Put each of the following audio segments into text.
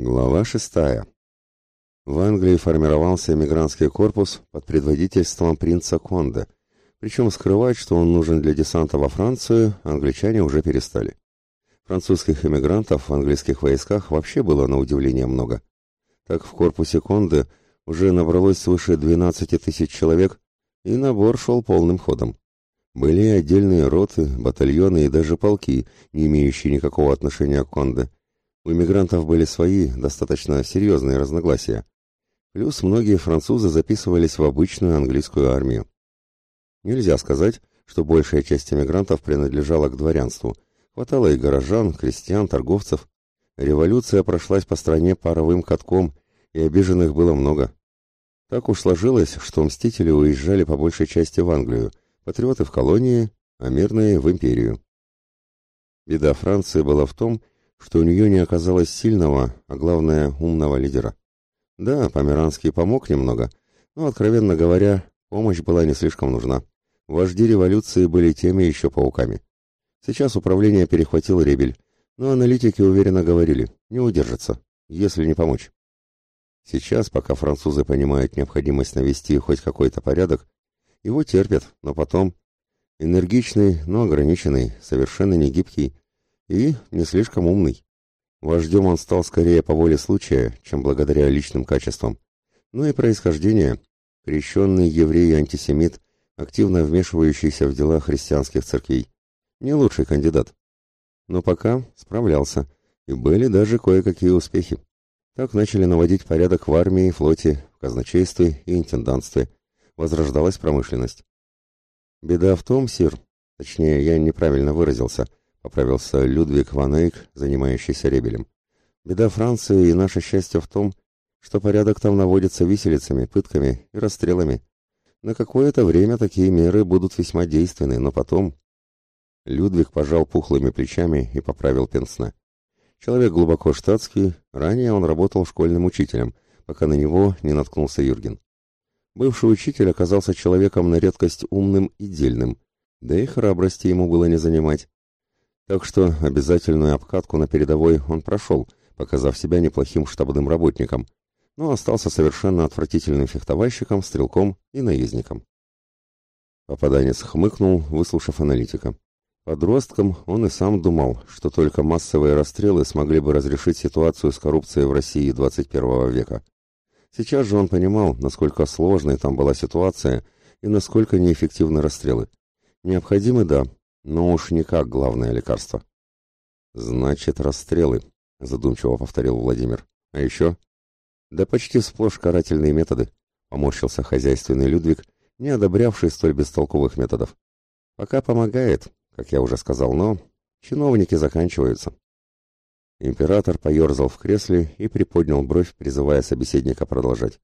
Глава шестая. В Англии формировался эмигрантский корпус под предводительством принца Конде, причем скрывать, что он нужен для десанта во Францию, англичане уже перестали. Французских эмигрантов в английских войсках вообще было на удивление много. Так в корпусе Конде уже набралось свыше 12 тысяч человек, и набор шел полным ходом. Были отдельные роты, батальоны и даже полки, не имеющие никакого отношения к Конде – у иммигрантов были свои, достаточно серьезные разногласия. Плюс многие французы записывались в обычную английскую армию. Нельзя сказать, что большая часть иммигрантов принадлежала к дворянству. Хватало и горожан, крестьян, торговцев. Революция прошлась по стране паровым катком, и обиженных было много. Так уж сложилось, что мстители уезжали по большей части в Англию, патриоты в колонии, а мирные в империю. Беда Франции была в том, что у нее не оказалось сильного, а главное, умного лидера. Да, Померанский помог немного, но, откровенно говоря, помощь была не слишком нужна. Вожди революции были теми еще пауками. Сейчас управление перехватил Ребель, но аналитики уверенно говорили, не удержится, если не помочь. Сейчас, пока французы понимают необходимость навести хоть какой-то порядок, его терпят, но потом... Энергичный, но ограниченный, совершенно не гибкий, и не слишком умный. Вождем он стал скорее по воле случая, чем благодаря личным качествам. Ну и происхождение. Крещенный еврей-антисемит, активно вмешивающийся в дела христианских церквей. Не лучший кандидат. Но пока справлялся, и были даже кое-какие успехи. Так начали наводить порядок в армии, флоте, в казначействе и интендантстве. Возрождалась промышленность. Беда в том, сир, точнее, я неправильно выразился – поправился Людвиг ван Эйк, занимающийся ребелем. Беда Франции и наше счастье в том, что порядок там наводится виселицами, пытками и расстрелами. На какое-то время такие меры будут весьма действенны, но потом... Людвиг пожал пухлыми плечами и поправил пенсне. Человек глубоко штатский, ранее он работал школьным учителем, пока на него не наткнулся Юрген. Бывший учитель оказался человеком на редкость умным и дельным, да и храбрости ему было не занимать. Так что обязательную обкатку на передовой он прошел, показав себя неплохим штабным работником, но остался совершенно отвратительным фехтовальщиком, стрелком и наездником. Попаданец хмыкнул, выслушав аналитика. Подростком он и сам думал, что только массовые расстрелы смогли бы разрешить ситуацию с коррупцией в России 21 века. Сейчас же он понимал, насколько сложной там была ситуация и насколько неэффективны расстрелы. Необходимы, да, но уж не как главное лекарство. Значит, расстрелы, задумчиво повторил Владимир. А еще? Да почти сплошь карательные методы, поморщился хозяйственный Людвиг, не одобрявший столь бестолковых методов. Пока помогает, как я уже сказал, но чиновники заканчиваются. Император поерзал в кресле и приподнял бровь, призывая собеседника продолжать.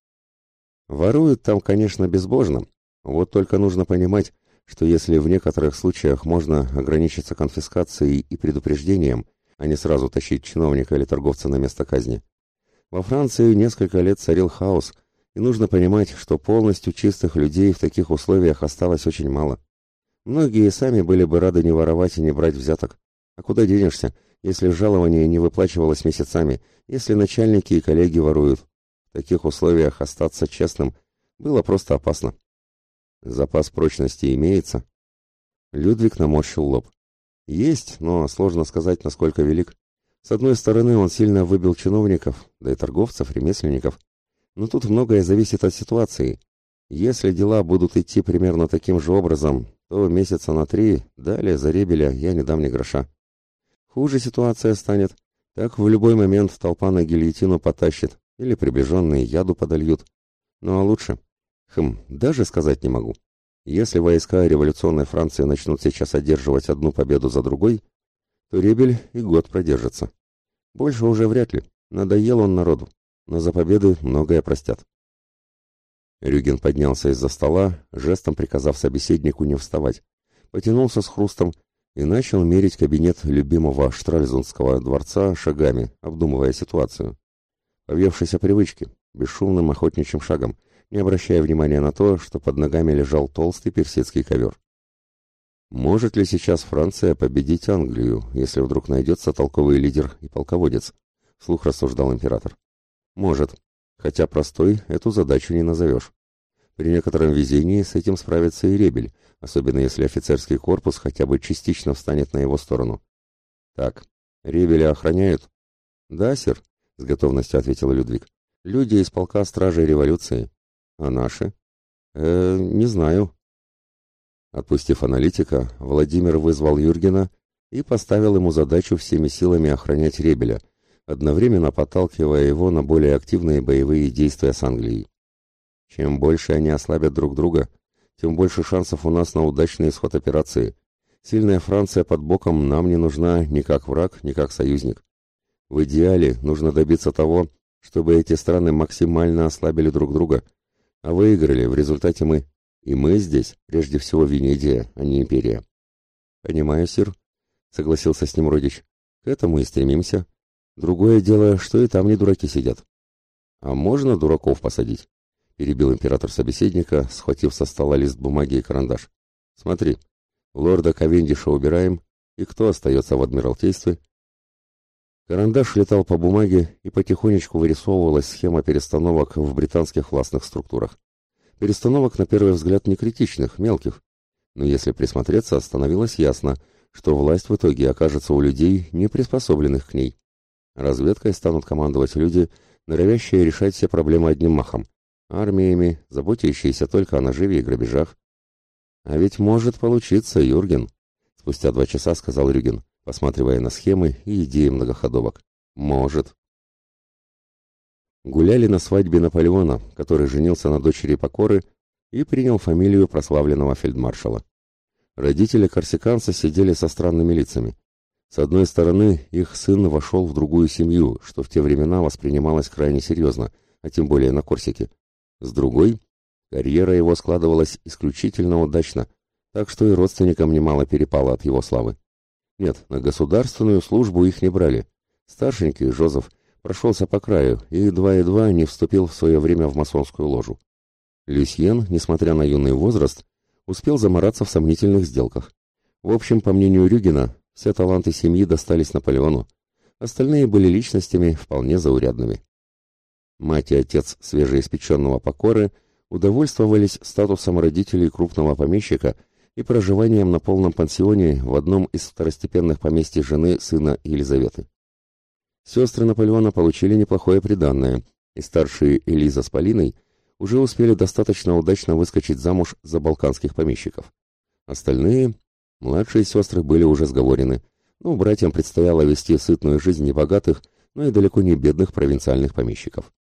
Воруют там, конечно, безбожно, вот только нужно понимать, что если в некоторых случаях можно ограничиться конфискацией и предупреждением, а не сразу тащить чиновника или торговца на место казни. Во Франции несколько лет царил хаос, и нужно понимать, что полностью чистых людей в таких условиях осталось очень мало. Многие сами были бы рады не воровать и не брать взяток. А куда денешься, если жалование не выплачивалось месяцами, если начальники и коллеги воруют? В таких условиях остаться честным было просто опасно. Запас прочности имеется? Людвиг наморщил лоб. Есть, но сложно сказать, насколько велик. С одной стороны, он сильно выбил чиновников, да и торговцев, ремесленников. Но тут многое зависит от ситуации. Если дела будут идти примерно таким же образом, то месяца на три, далее за ребеля я не дам ни гроша. Хуже ситуация станет, так в любой момент толпа на гильотину потащит, или приближенные яду подольют. Ну а лучше Хм, даже сказать не могу. Если войска революционной Франции начнут сейчас одерживать одну победу за другой, то Ребель и год продержится. Больше уже вряд ли. Надоел он народу. Но за победы многое простят. Рюген поднялся из-за стола, жестом приказав собеседнику не вставать. Потянулся с хрустом и начал мерить кабинет любимого Штральзунского дворца шагами, обдумывая ситуацию. Повевшейся привычки, бесшумным охотничьим шагом, не обращая внимания на то, что под ногами лежал толстый персидский ковер. Может ли сейчас Франция победить Англию, если вдруг найдется толковый лидер и полководец? вслух рассуждал император. Может, хотя простой эту задачу не назовешь. При некотором везении с этим справится и Ребель, особенно если офицерский корпус хотя бы частично встанет на его сторону. Так, Ребеля охраняют? Да, сэр, с готовностью ответил Людвиг. Люди из полка стражей революции. А наши? Э, не знаю. Отпустив аналитика, Владимир вызвал Юргена и поставил ему задачу всеми силами охранять Ребеля, одновременно подталкивая его на более активные боевые действия с Англией. Чем больше они ослабят друг друга, тем больше шансов у нас на удачный исход операции. Сильная Франция под боком нам не нужна ни как враг, ни как союзник. В идеале нужно добиться того, чтобы эти страны максимально ослабили друг друга, а выиграли в результате мы. И мы здесь, прежде всего, Венедия, а не империя. Понимаю, сир, согласился с ним родич. К этому и стремимся. Другое дело, что и там не дураки сидят. А можно дураков посадить? Перебил император собеседника, схватив со стола лист бумаги и карандаш. Смотри, лорда Ковендиша убираем, и кто остается в Адмиралтействе? Карандаш летал по бумаге, и потихонечку вырисовывалась схема перестановок в британских властных структурах. Перестановок, на первый взгляд, не критичных, мелких. Но если присмотреться, становилось ясно, что власть в итоге окажется у людей, не приспособленных к ней. Разведкой станут командовать люди, норовящие решать все проблемы одним махом, армиями, заботящиеся только о наживе и грабежах. А ведь может получиться, Юрген, спустя два часа сказал Рюген, посматривая на схемы и идеи многоходовок. Может. Гуляли на свадьбе Наполеона, который женился на дочери Покоры и принял фамилию прославленного фельдмаршала. Родители корсиканца сидели со странными лицами. С одной стороны, их сын вошел в другую семью, что в те времена воспринималось крайне серьезно, а тем более на Корсике. С другой, карьера его складывалась исключительно удачно, так что и родственникам немало перепало от его славы. Нет, на государственную службу их не брали. Старшенький, Жозеф, прошелся по краю и едва-едва не вступил в свое время в масонскую ложу. Люсьен, несмотря на юный возраст, успел замораться в сомнительных сделках. В общем, по мнению Рюгина, все таланты семьи достались Наполеону. Остальные были личностями вполне заурядными. Мать и отец свежеиспеченного покоры удовольствовались статусом родителей крупного помещика и проживанием на полном пансионе в одном из второстепенных поместьй жены сына Елизаветы. Сестры Наполеона получили неплохое приданное, и старшие Элиза с Полиной уже успели достаточно удачно выскочить замуж за балканских помещиков. Остальные, младшие сестры, были уже сговорены, ну, братьям предстояло вести сытную жизнь небогатых, но и далеко не бедных провинциальных помещиков.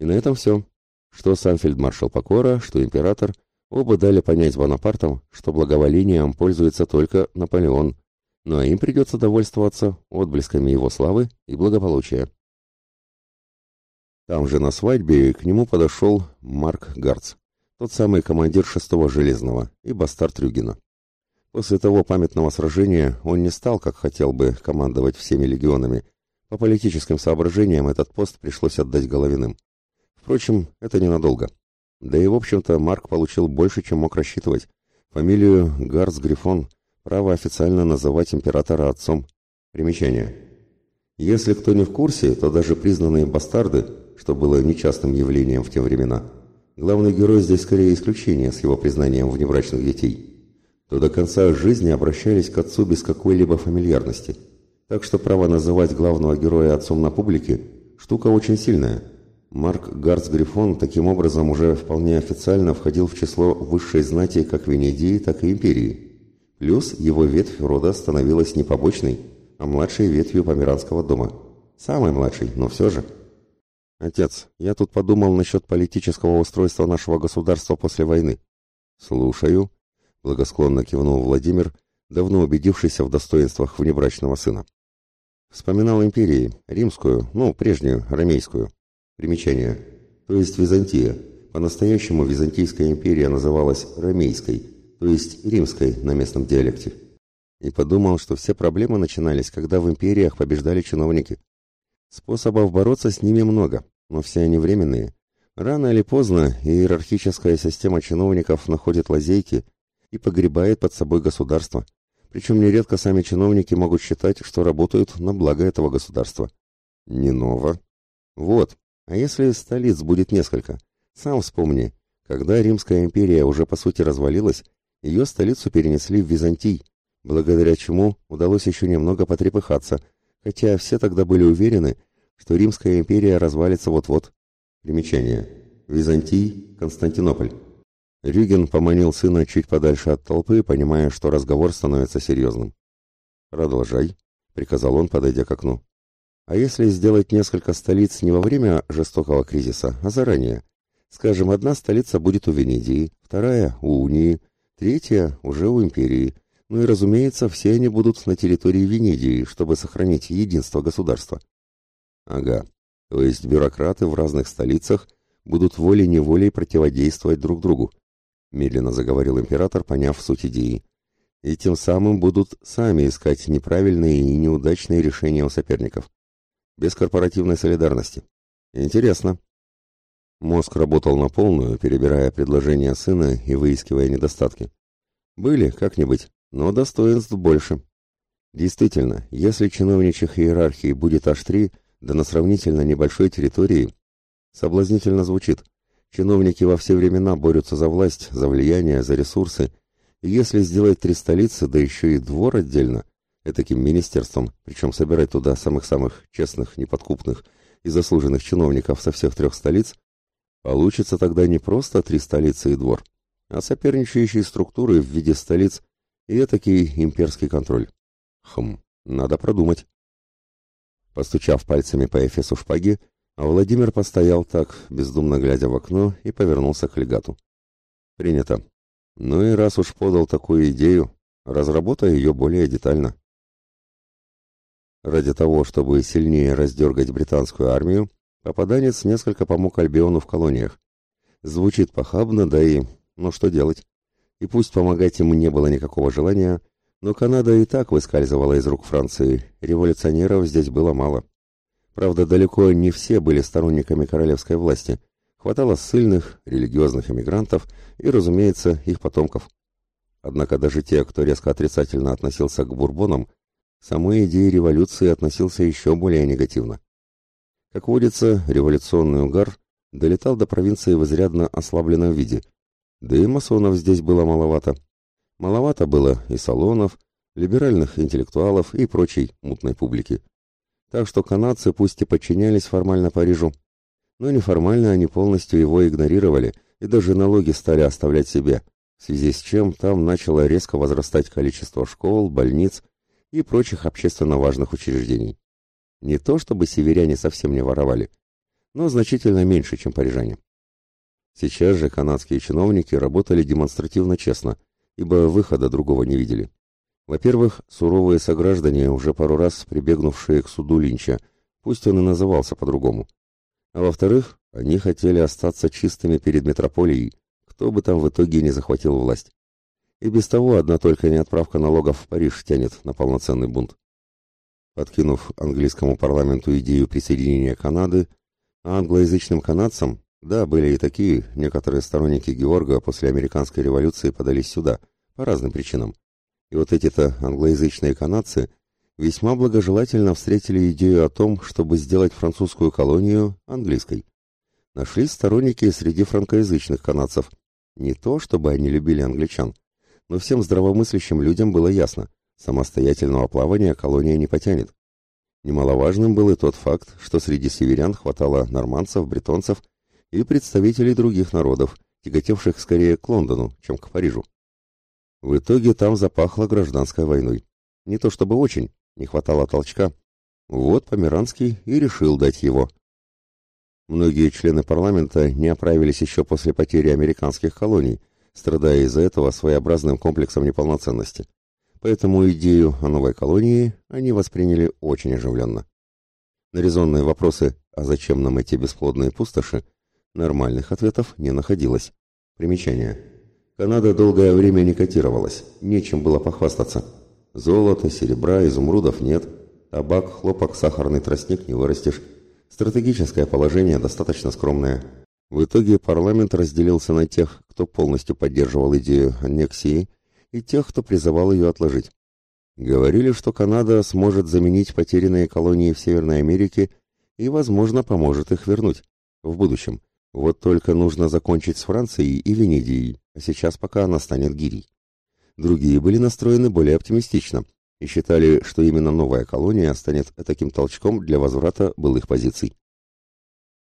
И на этом все. Что сам фельдмаршал Покора, что император, оба дали понять Бонапартам, что благоволением пользуется только Наполеон, ну а им придется довольствоваться отблесками его славы и благополучия. Там же на свадьбе к нему подошел Марк Гарц, тот самый командир шестого железного и бастард Рюгина. После того памятного сражения он не стал, как хотел бы, командовать всеми легионами. По политическим соображениям этот пост пришлось отдать Головиным. Впрочем, это ненадолго. Да и, в общем-то, Марк получил больше, чем мог рассчитывать. Фамилию Гарс Грифон, право официально называть императора отцом. Примечание. Если кто не в курсе, то даже признанные бастарды, что было нечастым явлением в те времена, главный герой здесь скорее исключение с его признанием внебрачных детей, то до конца жизни обращались к отцу без какой-либо фамильярности. Так что право называть главного героя отцом на публике – штука очень сильная – Марк Гарц Грифон таким образом уже вполне официально входил в число высшей знати как Венедии, так и империи. Плюс его ветвь рода становилась не побочной, а младшей ветвью Померанского дома. Самой младшей, но все же. «Отец, я тут подумал насчет политического устройства нашего государства после войны». «Слушаю», — благосклонно кивнул Владимир, давно убедившийся в достоинствах внебрачного сына. Вспоминал империи, римскую, ну, прежнюю, ромейскую. Примечание. То есть Византия. По-настоящему Византийская империя называлась Ромейской, то есть Римской на местном диалекте. И подумал, что все проблемы начинались, когда в империях побеждали чиновники. Способов бороться с ними много, но все они временные. Рано или поздно иерархическая система чиновников находит лазейки и погребает под собой государство. Причем нередко сами чиновники могут считать, что работают на благо этого государства. Не ново. Вот, а если столиц будет несколько? Сам вспомни, когда Римская империя уже по сути развалилась, ее столицу перенесли в Византий, благодаря чему удалось еще немного потрепыхаться, хотя все тогда были уверены, что Римская империя развалится вот-вот. Примечание. Византий, Константинополь. Рюген поманил сына чуть подальше от толпы, понимая, что разговор становится серьезным. «Продолжай», — приказал он, подойдя к окну. «А если сделать несколько столиц не во время жестокого кризиса, а заранее? Скажем, одна столица будет у Венедии, вторая — у Унии, третья — уже у Империи. Ну и, разумеется, все они будут на территории Венедии, чтобы сохранить единство государства». «Ага, то есть бюрократы в разных столицах будут волей-неволей противодействовать друг другу», медленно заговорил император, поняв суть идеи. И тем самым будут сами искать неправильные и неудачные решения у соперников. Без корпоративной солидарности. Интересно. Мозг работал на полную, перебирая предложения сына и выискивая недостатки. Были, как-нибудь, но достоинств больше. Действительно, если чиновничьих иерархий будет аж три, да на сравнительно небольшой территории, соблазнительно звучит – Чиновники во все времена борются за власть, за влияние, за ресурсы. И если сделать три столицы, да еще и двор отдельно, таким министерством, причем собирать туда самых-самых честных, неподкупных и заслуженных чиновников со всех трех столиц, получится тогда не просто три столицы и двор, а соперничающие структуры в виде столиц и этакий имперский контроль. Хм, надо продумать. Постучав пальцами по эфесу шпаги, Владимир постоял так, бездумно глядя в окно, и повернулся к легату. «Принято. Ну и раз уж подал такую идею, разработай ее более детально». Ради того, чтобы сильнее раздергать британскую армию, попаданец несколько помог Альбиону в колониях. Звучит похабно, да и... ну что делать? И пусть помогать ему не было никакого желания, но Канада и так выскальзывала из рук Франции, революционеров здесь было мало. Правда, далеко не все были сторонниками королевской власти. Хватало ссыльных, религиозных эмигрантов и, разумеется, их потомков. Однако даже те, кто резко отрицательно относился к бурбонам, самой идее революции относился еще более негативно. Как водится, революционный угар долетал до провинции в изрядно ослабленном виде, да и масонов здесь было маловато. Маловато было и салонов, либеральных интеллектуалов и прочей мутной публики. Так что канадцы пусть и подчинялись формально Парижу, но неформально они полностью его игнорировали и даже налоги стали оставлять себе, в связи с чем там начало резко возрастать количество школ, больниц и прочих общественно важных учреждений. Не то чтобы северяне совсем не воровали, но значительно меньше, чем парижане. Сейчас же канадские чиновники работали демонстративно честно, ибо выхода другого не видели. Во-первых, суровые сограждане, уже пару раз прибегнувшие к суду Линча, пусть он и назывался по-другому. А во-вторых, они хотели остаться чистыми перед метрополией, кто бы там в итоге не захватил власть. И без того одна только неотправка налогов в Париж тянет на полноценный бунт. Подкинув английскому парламенту идею присоединения Канады, а англоязычным канадцам, да, были и такие, некоторые сторонники Георга после американской революции подались сюда, по разным причинам. И вот эти-то англоязычные канадцы весьма благожелательно встретили идею о том, чтобы сделать французскую колонию английской. Нашлись сторонники среди франкоязычных канадцев. Не то, чтобы они любили англичан, но всем здравомыслящим людям было ясно, самостоятельного плавания колония не потянет. Немаловажным был и тот факт, что среди северян хватало нормандцев, бретонцев и представителей других народов, тяготевших скорее к Лондону, чем к Парижу. В итоге там запахло гражданской войной. Не то чтобы очень, не хватало толчка. Вот Померанский и решил дать его. Многие члены парламента не оправились еще после потери американских колоний, страдая из-за этого своеобразным комплексом неполноценности. Поэтому идею о новой колонии они восприняли очень оживленно. На резонные вопросы «А зачем нам эти бесплодные пустоши?» нормальных ответов не находилось. Примечание. Канада долгое время не котировалась, нечем было похвастаться. Золота, серебра, изумрудов нет. Табак, хлопок, сахарный тростник не вырастешь. Стратегическое положение достаточно скромное. В итоге парламент разделился на тех, кто полностью поддерживал идею аннексии, и тех, кто призывал ее отложить. Говорили, что Канада сможет заменить потерянные колонии в Северной Америке и, возможно, поможет их вернуть в будущем. Вот только нужно закончить с Францией и Венедией, а сейчас пока она станет гирей. Другие были настроены более оптимистично и считали, что именно новая колония станет таким толчком для возврата былых позиций.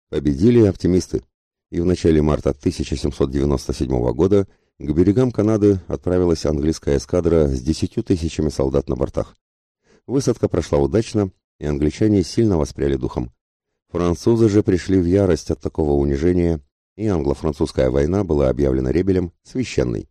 Победили оптимисты, и в начале марта 1797 года к берегам Канады отправилась английская эскадра с десятью тысячами солдат на бортах. Высадка прошла удачно, и англичане сильно воспряли духом. Французы же пришли в ярость от такого унижения, и англо-французская война была объявлена Ребелем священной.